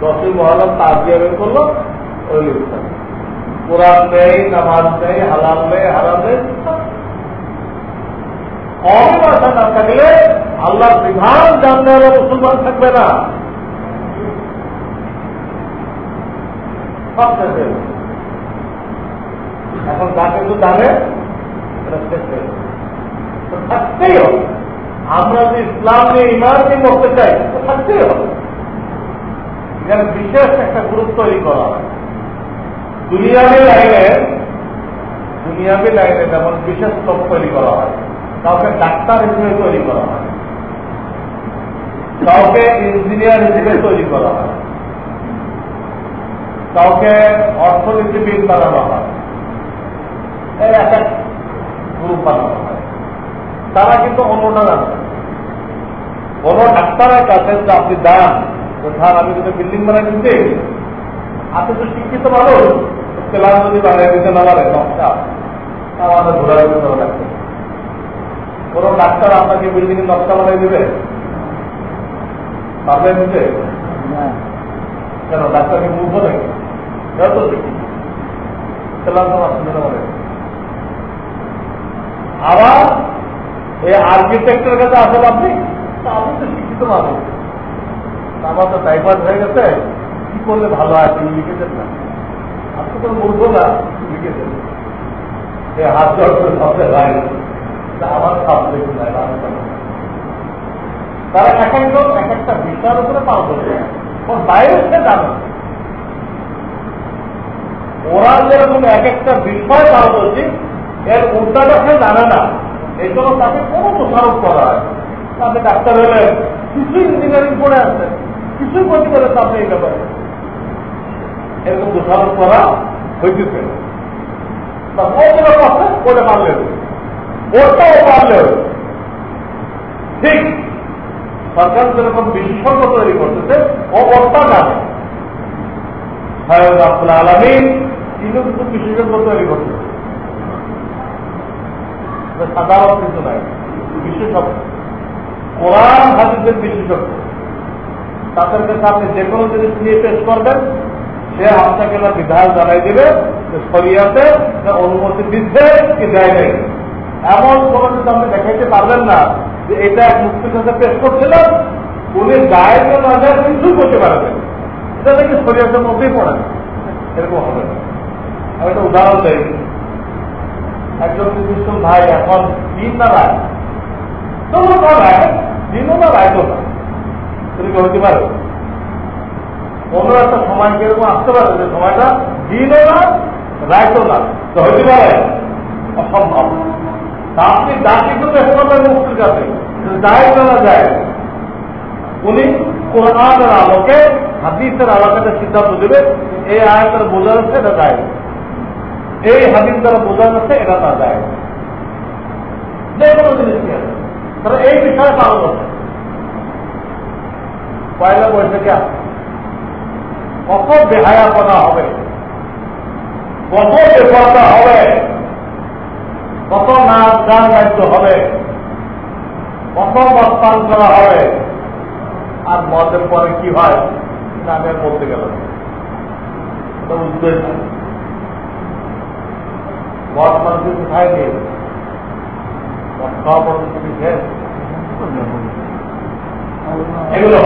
দশই তাজিয়া বের করল, ওই কোরআন নেই, নামাজ নেই, হালাল নেই, হারাম নেই না থাকলে আল্লাহ বিধান জানতে হলে মুসলমান থাকবে না। এখন যা কিন্তু জানে থাকতেই হবে। আমরা ইসলাম নিয়ে করতে চাই, তো থাকতেই হবে। এখানে বিশেষ একটা গুরুত্ব তৈরি করা হয়। দুনিয়াবি লাইনে দুনিয়াবি লাইনে যেমন বিশেষ লোক তৈরি করা হয় কাউকে ডাক্তার হিসেবে তৈরি করা হয়। কাউকে ইঞ্জিনিয়ার হিসেবে তৈরি করা হয়। কাউকে অর্থনীতিবিদ বানানো হয়। এই এক এক গ্রুপ বানানো হয়। তারা কিন্তু অন্যটা জানে কোন ডাক্তারের কাছে যে আপনি দান স্যার আমি যদি বিল্ডিং বানাই দিচ্ছি আপনি তো শিক্ষিত মানুষ। প্ল্যান যদি বানিয়ে দিতে না পারে নকশা আমাদের ঘোরার ভিতরে রাখতে কোন ডাক্তার আপনাকে বিল্ডিং এর নকশা বানিয়ে দিবে? পারবে দিতে? কেন? ডাক্তারকে মূর্খ নাকি? আবার এই আর্কিটেক্টের কাছে আসেন আপনি আপনি তো শিক্ষিত মানুষ আমার তো হয়ে গেছে কি করলে ভালো হয় তিনি লিখেছেন না আপনি তো মূর্খ না লিখেছেন এই হাত আমার সাবজেক্ট নাই তারা এক একজন এক একটা বিষয়ের উপরে পাল করবে বাইরে সে জানে ওরা যেরকম এক একটা বিষয় করছি এর উল্টাটা সে জানে না। এই জন্য তাকে কোনো দোষারোপ করা হয় আপনি ডাক্তার হলেন কিছু ইঞ্জিনিয়ারিং পড়ে আসছেন কিছুই করতে পারেন আপনি এই ব্যাপারে। এরকম দোষারোপ করা হইতেছে। ঠিক। সরকার যেরকম বিশেষজ্ঞ তৈরি করতেছে, ও ওটা জানে। আব্দুল আলমী তিনিও কিন্তু বিশেষজ্ঞ তৈরি করতেছে সাধারণ কিন্তু নাই বিশেষজ্ঞ। কোরআন, হাদিসের বিশেষজ্ঞ। তাদের কাছে আপনি যে কোনো জিনিস নিয়ে পেশ করবেন, সে আপনাকে বিধান জানাই দেবে যে শরিয়াতে অনুমতি দিচ্ছে কি দেয় নেই। এমন কোনো কিছু আপনি দেখাইতে পারবেন না যে এটা মুক্তির কাছে পেশ করছিলেন, উনি গায়ে না যায় কিছুই করতে পারবেন। এটা নাকি শরিয়াতের মধ্যেই পড়ে এরকম হবে আমি একটা উদাহরণ দেই। একজন নির্দিষ্ট ভাই এখন দিন না রায় তবু না রায়, দিনও না রায় তো না। তুমি হতে পারে? অন্য একটা সময় কীরকম আসতে পারে যে সময়টা দিনও না রায়তো না? তো হইতে পারে? অসম্ভব। তা আপনি যা কিছু চেষ্টা করবেন মুক্তির কাছে যায় না যায়, উনি কোরআনের আলোকে হাদিসের আলোকে সিদ্ধান্ত দেবে, এই আয়তের বোঝা যাচ্ছে এটা যায় এই হাদিস দ্বারা বোঝা যাচ্ছে এটা না যায় যে কোনো জিনিস নিয়ে তাহলে এই বিষয়ে পালন করছে পয়লা বৈশাখে কত বেহায়াপনা হবে? কত বেপরতা হবে? কত নাচ গান বাদ্য হবে? কত মস্তান করা হবে? আর মদের পরে কি হয়? আমি আর বলতে গেল উদ্দেশ্য মদ মানুষ কোথায় নেই মদ খাওয়া পর্যন্ত এগুলো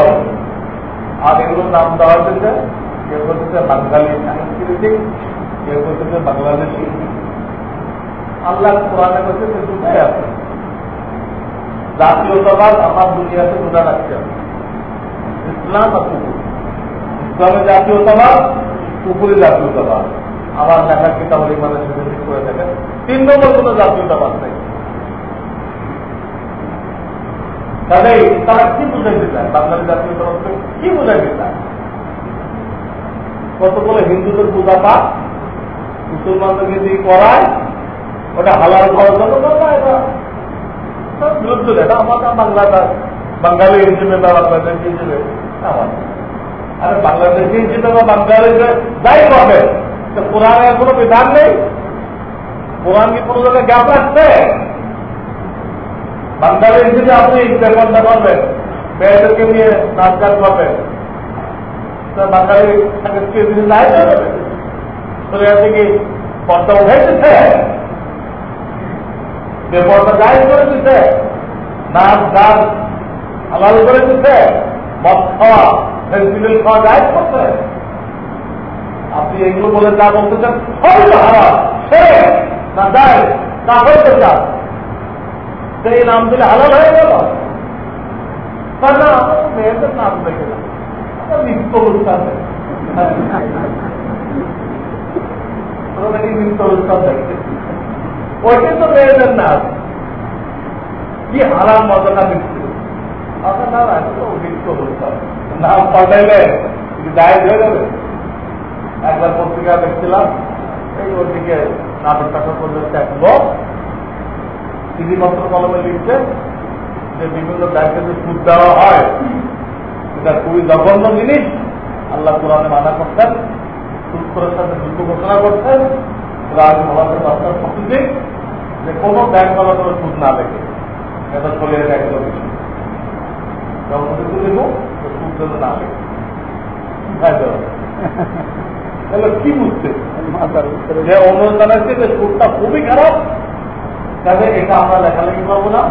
আর এগুলোর নাম দেওয়া হয়েছে কেউ বলতেছে বাঙালি সাংস্কৃতিক কেউ বলতেছে বাংলাদেশি আল্লাহ কোরআনে বলছে যে দুটাই আছে। জাতীয়তাবাদ আমার দুনিয়াতে বোঝা রাখতে হবে। ইসলাম আর ইসলামের জাতীয়তাবাদ কুকুরের জাতীয়তাবাদ। আমার লেখার কিতাব করে থাকে তিন নম্বর কোন জাতীয়তাবাদ নেই। তাহলে তারা কি বুঝাইতে চায়? বাঙালি জাতীয়তাবাদ কি বুঝাইতে চায়? কতগুলো হিন্দুদের পূজা পাঠ মুসলমানদেরকে দিয়ে করায়, ওটা হালাল করার জন্য বিরুদ্ধ এটা আমার বাংলাটা বাঙালি হিসেবে বা বাংলাদেশ হিসেবে? আমার আরে বাংলাদেশ হিসেবে বা বাঙালিতে যাই করবে কোরআনের কোনো বিধান নেই? কোরআন কি কোনো জায়গায় গ্যাপ রাখছে বাঙালি হিসেবে আপনি ব্যাপারটা করবেন মেয়েদেরকে নিয়ে নাচ গান করবেন বাঙালি পর্দা জাহির করে দিচ্ছে নাচ গান করে দিচ্ছে মদ খাওয়া। আপনি এগুলো বলে যা বলতে চান না যায় হইতে চান সেই নাম দিলে হালাল হয়ে গেল। না নাম দেখে না। নিত্য দেখছে ওইটাই তো মেয়েদের কি হারাম দিচ্ছে আপনার নাম পাল্টাইলে দায় হয়ে। যাবে। একবার পত্রিকা দেখছিলাম এই নাটক টাটক কলমে লিখছে যে বিভিন্ন ব্যাংকে যে সুদ দেওয়া হয় এটা খুবই জঘন্য জিনিস। আল্লাহ কোরআনে মানা করতেন সুৎকরের সাথে যুদ্ধ ঘোষণা করতেন মহাদের দরকার প্রতিদিন যে কোনো ব্যাংক বালা করে সুদ না দেখে এটা চলে একদম বিষয় তুলে দেবো সুদ যেন না তাহলে কি বুঝতে যে অনুদানের যে সুরটা খুবই খারাপ তাহলে এটা আমরা লেখালেখি করব না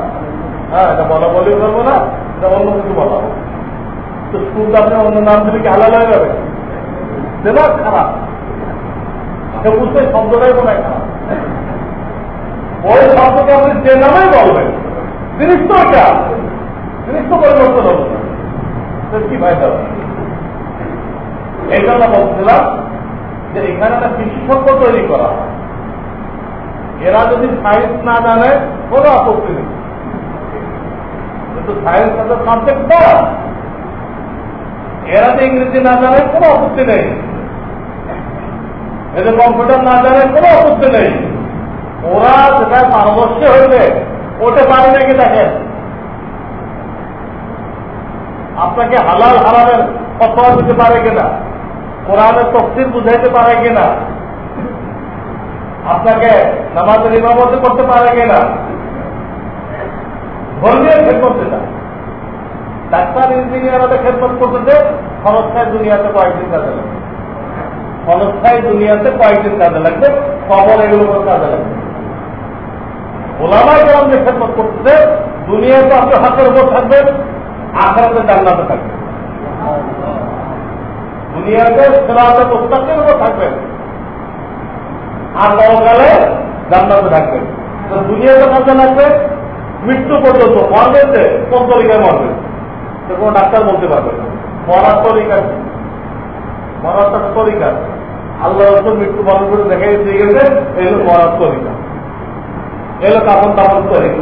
হ্যাঁ এটা বলা বলি করব না এটা অন্য কিছু বলা তো সুরটা আপনি অন্য নাম দিলে কি হালাল হয়ে যাবে দেবা খারাপ সে বুঝতে শব্দটাই মনে হয় খারাপ ওই শব্দকে আপনি যে নামেই বলবেন জিনিস তো এটা জিনিস তো পরিবর্তন হবে কি ফায়দা এই জন্য বলছিলাম যে এখানে একটা বিশেষজ্ঞ তৈরি করা এরা যদি সায়েন্স না জানে, কোনো আপত্তি নেই। কিন্তু সায়েন্স তাদের এরা ইংরেজি না জানে, কোনো আপত্তি নেই। এদের কম্পিউটার না জানে, কোনো আপত্তি নেই। ওরা যেটায় পারদর্শী হইলে, ওটা পারে নাকি দেখেন? আপনাকে হালাল হালালের কথা দিতে পারে কিনা? কোরআনের তফসির বুঝাইতে পারে কিনা? আপনাকে নামাজের ইমামতি করতে পারে কিনা? ধর্মীয় খেদমত যেটা ডাক্তার ইঞ্জিনিয়ারদের খেদমত করতেছে ক্ষণস্থায়ী দুনিয়াতে কয়েকদিন কাজে লাগবে। ক্ষণস্থায়ী দুনিয়াতে কয়েকদিন কাজে লাগবে, কবর এগুলো করে কাজে লাগবে। ওলামাই গ্রাম যে খেদমত করতেছে, দুনিয়াতে আপনি হাতের উপর থাকবেন আখড়াতে জান্নাতে থাকবেন দুনিয়াতে সেরাতে প্রস্তাবের উপর থাকবেন আর পরকালে জান্নাতে থাকবেন তো দুনিয়াতে কাজে লাগবে মৃত্যু পর্যন্ত মরবেন যে কোন তরিকায় মরবে? সে কোনো ডাক্তার বলতে পারবে না। মরার তরিকা মরার তো তরিকা। আল্লাহ মৃত্যু বরণ করে দেখাই দিয়ে গেছে এই হলো মরার তরিকা। এলো কাপন তাপন তরিকা।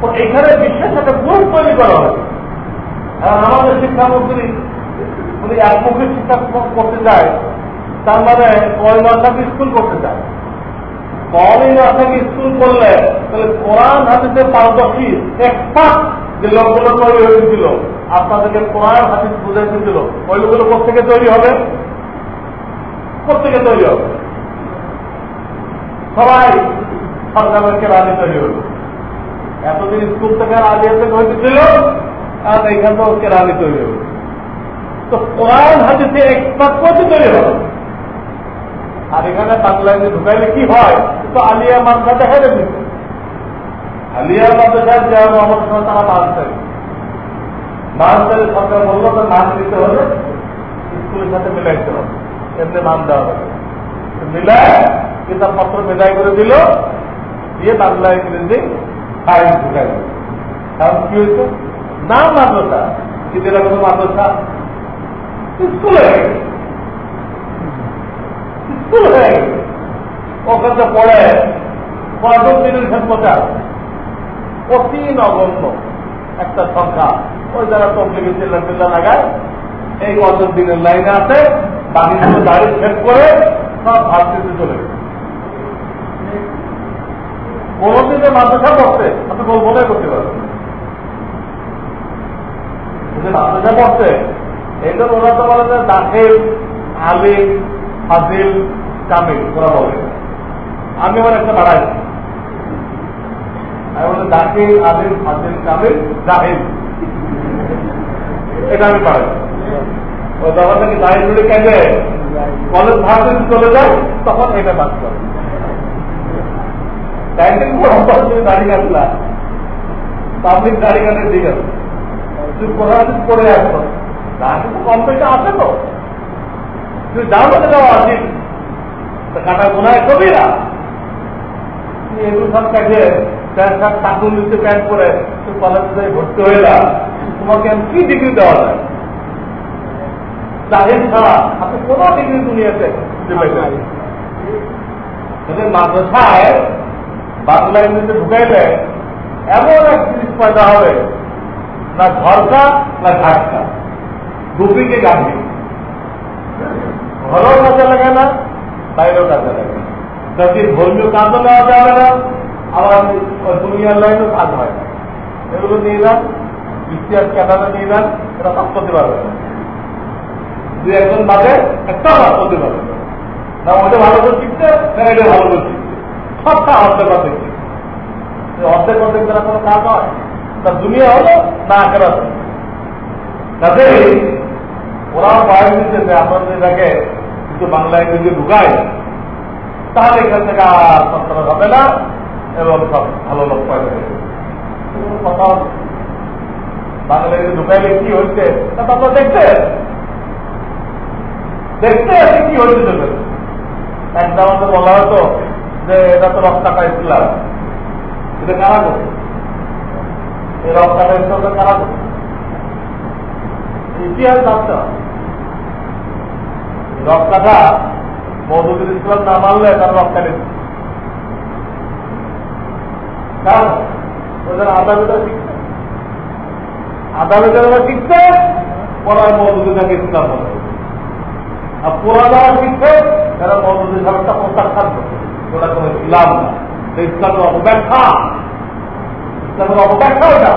তো এখানে বিশ্বের সাথে গ্রুপ তৈরি করা হয় আমাদের শিক্ষামন্ত্রী, উনি একমুখী শিক্ষা করতে যায়, তার মানে কয় মাসাকে স্কুল করতে চায় কমই মাসাকে স্কুল করলে, তাহলে কোরআন হাতিতে পারদর্শী এক্সপার্ট যে লোকগুলো তৈরি হয়েছিল, আপনাদেরকে কোরআন হাতিস বুঝাইতেছিল, ওই লোকগুলো কোথেকে তৈরি হবে? কোথেকে তৈরি হবে? সবাই সরকারের রাজি তৈরি হল। এতদিন স্কুল থেকে রাজি হতে হয়েছিল আর এইখান থেকে রাজি তৈরি হল তো কোরআন হাদিসে এক্সপার্ট করতে তৈরি হবে আর এখানে বাংলাদেশে ঢুকাইলে কি হয়, তো আলিয়া মাদ্রাসা দেখা যাবে আলিয়া মাদ্রাসার যে মোহাম্মদ তারা মানছে মানছে সরকার বলল তো মান দিতে হবে স্কুলের সাথে মিলাইতে হবে। এমনি মান দেওয়া হবে। মিলায় কিতাব পত্র মেদায় করে দিল, দিয়ে বাংলা, ইংরেজি ঢুকাই কারণ কি হয়েছে? নাম মাদ্রাসা, কিন্তু এটা কোনো মাদ্রাসা, স্কুল হয়ে গেছে। স্কুল হয়ে গেছে। পড়ে দিনের আছে। অতি নগণ্য একটা সংখ্যা। ওই যারা তবলিগে চিল্লা চিল্লা লাগায় এই কজন দিনের লাইনে আছে, বাকি গাড়ি শেষ করে সব ভারতীতে চলে গেছে। কোনদিনে মাদ্রাসা পড়ছে, আপনি মনে করতে পারবেন মাদ্রাসা পড়ছে এটা ওরা তো বলে যে দাখিল, আলিম, ফাজিল কামিল ওরা বলে। আমি আমার একটা বাড়াইছি আমি বলি দাখিল, আলিম, ফাজিল কামিল এটা আমি ওই কলেজ চলে যায়, তখন এটা বাদ করে ক্যান্টিন তুমি দাঁড়িয়ে আসলা পাবলিক দাঁড়িয়ে গেলে ঠিক আছে তুই পড়ে তো কম্পিউটার আছে তো। তুই তো যাওয়া আসিস কাটা গোনায় কবি না এগুলো সব কাজে প্যান্ট শার্ট পরে কলেজে ভর্তি হয়ে যা তোমাকে আমি কি ডিগ্রি দেওয়া যায়? জাহির ছাড়া আপনি কোন ডিগ্রি দুনিয়াতে মাদ্রাসায় বাংলা ইংরেজিতে দেয়। এমন এক জিনিস পয়দা হবে, না ঝরকা, না ঝাটকা। দুপিকে গান্ধী ঘরেও কাজে লাগে না, বাইরেও কাজে লাগে যদি ধর্মীয় কাজও নেওয়া যাবে না, আবার দুনিয়ার লাইনেও কাজ হয় না। এগুলো নিয়ে যান, ইতিহাস ক্যাটারে নিয়ে যান, এটা করতে পারবে না দুই একজন বাদে, একটা পাস করতে পারবে না ওটা ভালো করে শিখছে না, এটা ভালো করে শিখছে সবটা অর্ধেক অর্ধেক অর্ধেক অর্ধেক দ্বারা কোনো কাজ হয়? তার দুনিয়া হলো না আকেরা কাজেই ওরাও বয়স দিচ্ছে যে আপনাদের এটাকে কিন্তু বাংলা ইংরেজি ঢুকায় তাহলে এখান থেকে আর সন্তান হবে না এবং সব ভালো লোক পাইবে কথা বাংলা ইংরেজি ঢুকাইলে কি হচ্ছে? তা তো আপনারা দেখতে দেখতে আছে কি চলবে একটা আমাদের বলা হতো যে এটা তো রক্তাটা ইসলাম এটা কারা করছে? এই রক্তাটা ইসলামটা কারা করছে? ইতিহাস জানতে হবে। রক্তাটা মৌদুদুল ইসলাম না মানলে তার রক্তাটা কারণ ওদের আদালতে শিখছে আদালতে যারা শিখছে ওরা মৌদুদুলকে ইসলাম বলে। আর পুরানা শিখছে তারা মৌদুদুল সাহেবটা প্রত্যাখ্যান করছে ওটা কোনো ইসলাম না। ইসলামের অপব্যাখ্যা। ইসলামের অপব্যাখ্যা ওটা।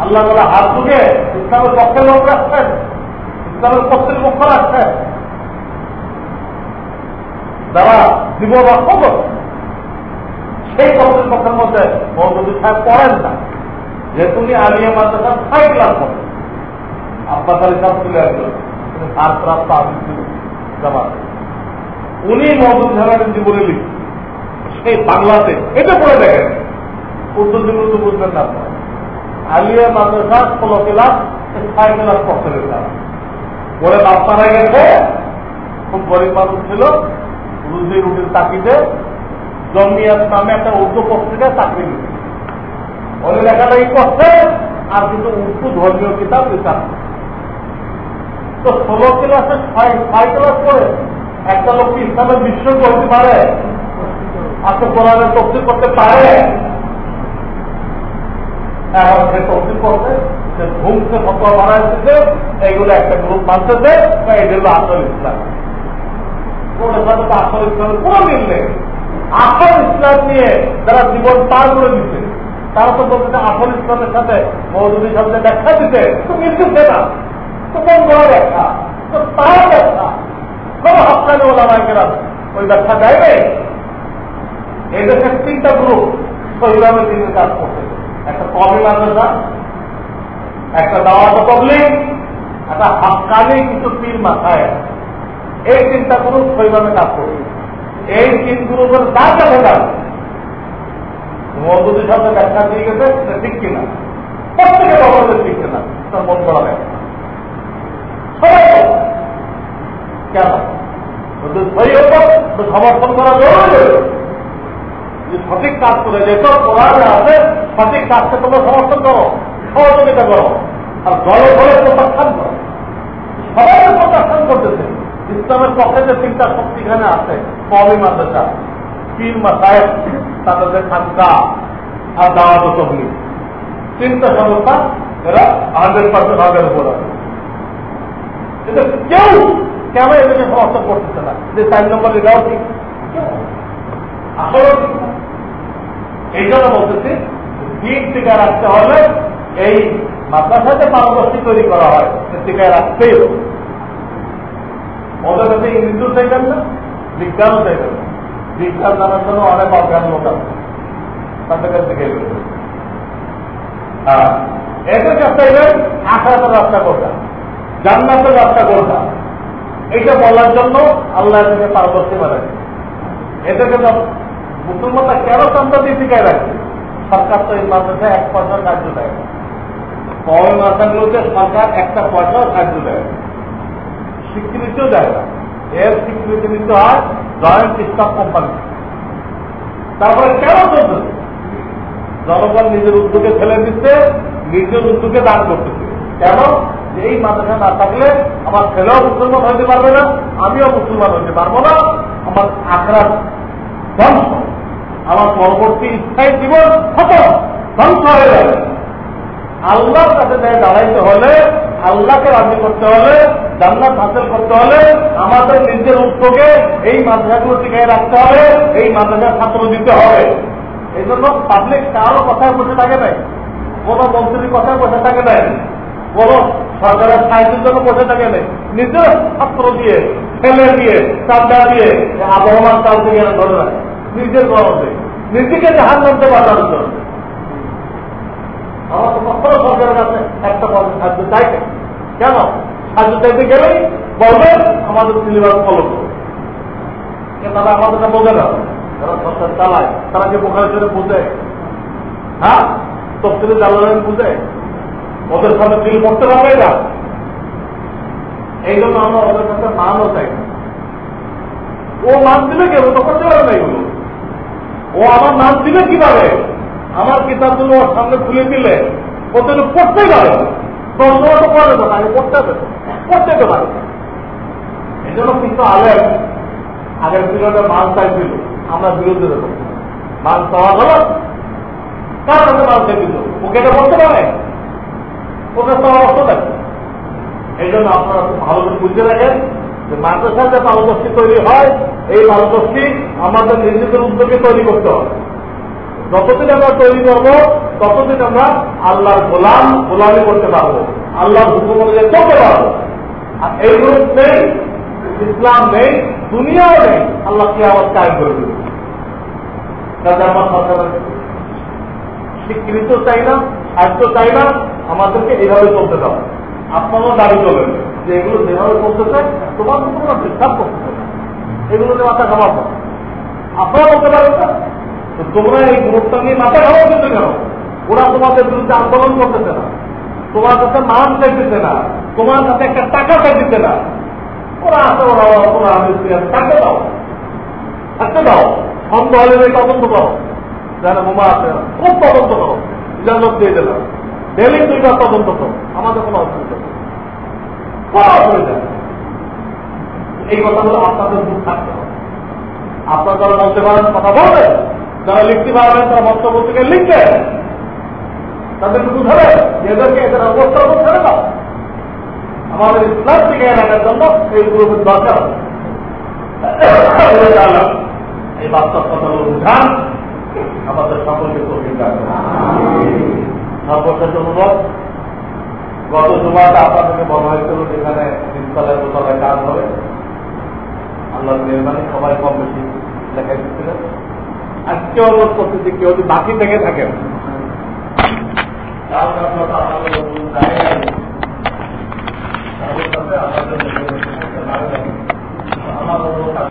আল্লাহ তালা হাত তুলে ইসলামের পক্ষে লোক রাখছেন, ইসলামের পক্ষের পক্ষ রাখছেন। যারা জীবন সেই পক্ষের পক্ষের মধ্যে মহম্মদ সাহেব পড়েন না। যেহেতু উনি আলিয়া মাদ্রাসা ছয় ক্লাস করেন। আলী সাহেব তুলে একজন ছিল জামাত। উনি মহম্মদ সাহেবের জীবনে লিখছেন সেই বাংলাতে, এটা পড়ে দেখেন। জীবন তো বুঝবেন না আপনারা। আলিয়া মাদ্রাসা ষোলো পরে বাপ মারা গেছে। খুব গরিব মানুষ ছিল। রুজি রুটির তাকিতে জমিয়াত নামে একটা উর্দু পত্রিকায় চাকরি নিচ্ছে ওই লেখালেখি করছে, আর কিন্তু উর্দু ধর্মীয় কিতাব লিখান তো ষোলো ক্লাসে ছয় ছয় ক্লাস করে একটা লোক কি বিশ্ব করতে পারে? আজকে কোরআনের তফসিল করতে পারে? এখন সে তফসিল করছে, সে ফটোয়া মারা এসেছে এইগুলো একটা গ্রুপ মানতেছে আসল ইসলাম। সাথে আসল ইসলামের কোনো মিল নেই। আসল ইসলাম নিয়ে যারা জীবন পার করে দিচ্ছে তারা তো বলছে আসল ইসলামের সাথে মৌদুদির সাথে ব্যাখ্যা দিতে তো মিলছে না। ওই নাই এই দেশের তিনটা গ্রুপ দিনের কাজ একটা মাদ্রাসা, একটা একটা কিছু পীর মাথায় এই তিনটা গ্রুপ সহিদামে কাজ করছে। এই তিন গ্রুপের সাথে দিয়ে গেছে ঠিক কিনা? প্রত্যেকে বলতে ঠিক কিনা। তার মন করা ব্যাখ্যা সবাই সমর্থন করা জরুরি সঠিক কাজ করে যেসব কোরআনে আছে, সঠিক কাজকে তোমরা সমর্থন করো, সহযোগিতা করো, আর দলে দলে প্রত্যাখ্যান করো। সবাই প্রত্যাখ্যান করতেছে। ইসলামের পক্ষে যে তিনটা শক্তি এখানে আছে কবি মাদ্রাসা, পীর মাসাহেব তাদের খানকা, আর দাওয়াত তবলি তিনটা সংস্থা এরা হান্ড্রেড পার্সেন্ট হাজার উপর আছে। কেউ কেন এদেরকে সমর্থন করতেছে না, যে চার নম্বর এটাও ঠিক আসলে এই জন্য বলতেছি দিক টিকায় রাখতে হলে এই মাদ্রাসাতে পারদর্শী তৈরি করা হয় টিকায় রাখতেই হবে। ওদের কাছে ইংরেজিও চাইবেন না, বিজ্ঞানও চাইবেন না। বিজ্ঞান জানার জন্য অনেক অজ্ঞান লোক আছে। তাদের কাছ হ্যাঁ এদের কাছে চাইবেন আখাতের রাস্তা কোনটা জান্নাতের রাস্তা কোনটা এইটা বলার জন্য আল্লাহ থেকে পারদর্শী বানায় এদেরকে মুসলমানরা কেন সন্তান দিয়ে শিখায় রাখছে সরকার তো এই মাদ্রাসায় এক পয়সা সাহায্য দেয় না। কম মাদ্রাসাগুলোতে সরকার একটা পয়সাও সাহায্য দেয় স্বীকৃতিও দেয় না। এর স্বীকৃতি নিতে হয় জয়েন্ট স্টক কোম্পানি তারপরে কেন চলতেছে জনগণ নিজের উদ্যোগে ফেলে দিচ্ছে, নিজের উদ্যোগে দান করতেছে। কেন? এই মাদ্রাসা না থাকলে আমার ছেলেও মুসলমান হইতে পারবে না, আমিও মুসলমান হইতে পারব না, আমার আখড়ার ধ্বংস, আমার পরবর্তী স্থায়ী জীবন খতম, ধ্বংস হয়ে যাবে। আল্লাহর কাছে দাঁড়াইতে হলে, আল্লাহকে রাজি করতে হলে, জান্নাত হাসিল করতে হলে, আমাদের নিজের উদ্যোগে এই মাদ্রাসাগুলো টিকায় রাখতে হবে এই মাদ্রাসার ছাত্র দিতে হবে। এই জন্য পাবলিক কারও কথায় বসে থাকে নাই। কোন মন্ত্রীর কথায় বসে থাকে নাই। কোন সরকারের সাহায্যের জন্য বসে থাকে নিজের ছাত্র দিয়ে ছেলে দিয়ে চান্দা দিয়ে আবহাওয়ার কাল থেকে ধরে রাখে। নিজের গরমে নিজেকে জাহান করতে জন্য। আমার তো কখনো সরকারের কাছে একটা সাহায্য চাইতে কেন? সাহায্য চাইতে গেলেই বলবে, আমাদের সিলেবাস ফলো করো। তারা আমাদেরটা বোঝে না? যারা সরকার চালায়, তারা যে বোখার জন্য বুঝে? হ্যাঁ? তফসিলে চালালেন বুঝে? ওদের সামনে বিল করতে পারবে না। এই জন্য আমরা ওদের কাছে মানও চাই ও মান দিলে কেন তো করতে পারে না এগুলো ও আমার নাম দিবে কীভাবে? আমার কিতাবগুলো ওর সামনে খুলে দিলে ওদের পড়তেই পারে। প্রশ্ন তো করে না আগে পড়তে পড়তে তো পারে। এই জন্য কিন্তু আলেম আগের পিরিয়ডে মান চাইছিল। আমরা বিরুদ্ধে দেবো। মান চাওয়া গেল কার কাছে মান চাইছিল? ওকে এটা বলতে পারে? অর্থ দেখে এই জন্য আপনারা ভালো করে বুঝতে রাখেন যে মাদ্রাসার যে পারদর্শী তৈরি হয়, এই পারদর্শী আমাদের নিজেদের উদ্যোগে তৈরি করতে হবে। যতদিন আমরা তৈরি করব, ততদিন আমরা আল্লাহর গোলাম, গোলামি করতে পারব। আল্লাহর হুকুম অনুযায়ী চলতে পারব। আর এই গ্রুপ নেই, ইসলাম নেই, দুনিয়াও নেই, আল্লাহ কি আবার কাজ করে দেবে। আমার সরকারের স্বীকৃত চাই না সাহায্য চাই না আমাদেরকে এইভাবে চলতে দাও। আপনারাও দাবি করবেন যে এগুলো যেভাবে চলতেছে তোমার তোমরা ডিস্টার্ব করতেছে এগুলো নিয়ে মাথা না। আপনারা বলতে পারেন না তোমরা এই গ্রুপটা নিয়ে মাথা খাওয়া কিন্তু কেন? ওরা তোমাদের বিরুদ্ধে আন্দোলন করতেছে না। তোমার কাছে মান চাইতেছে না। তোমার কাছে একটা টাকা চাইতেছে না। ওরা আছে, ওরা আমি থাকতে দাও। থাকতে দাও। সন্দেহ তদন্ত করো। যারা বোমা আছে, খুব তদন্ত করো। ইজাজত দিয়ে দিলাম। ডেলি দুইবার তদন্ত করো। আমাদের কোনো অসুবিধা নেই। কোনো অসুবিধা এই কথাগুলো আপনাদের মুখ থাকতে হবে। আপনার যারা বলতে পারেন, কথা বলবেন, যারা লিখতে পারবেন, তারা বক্তব্য থেকে লিখবেন। তাদেরকে বুঝাবে এদেরকে এদের অবস্থা ছেড়ে দাও। আমাদের ইসলাম থেকে রাখার জন্য এই গ্রুপের দরকার। এই বাস্তব কথাগুলো বুঝান আমাদের সকলকে তৌফিক সর্বশেষ অনুভব? গত জুমাটা আপনাদেরকে বলা হয়েছিল যেখানে তিনতলায় দোতলায় কাজ হবে। আল্লাহ মেহরবানি, সবাই কম বেশি লেখাই দিচ্ছিলেন আজকে অনুরোধ করতেছি কেউ যদি বাকি থেকে জায়গায় আমাদের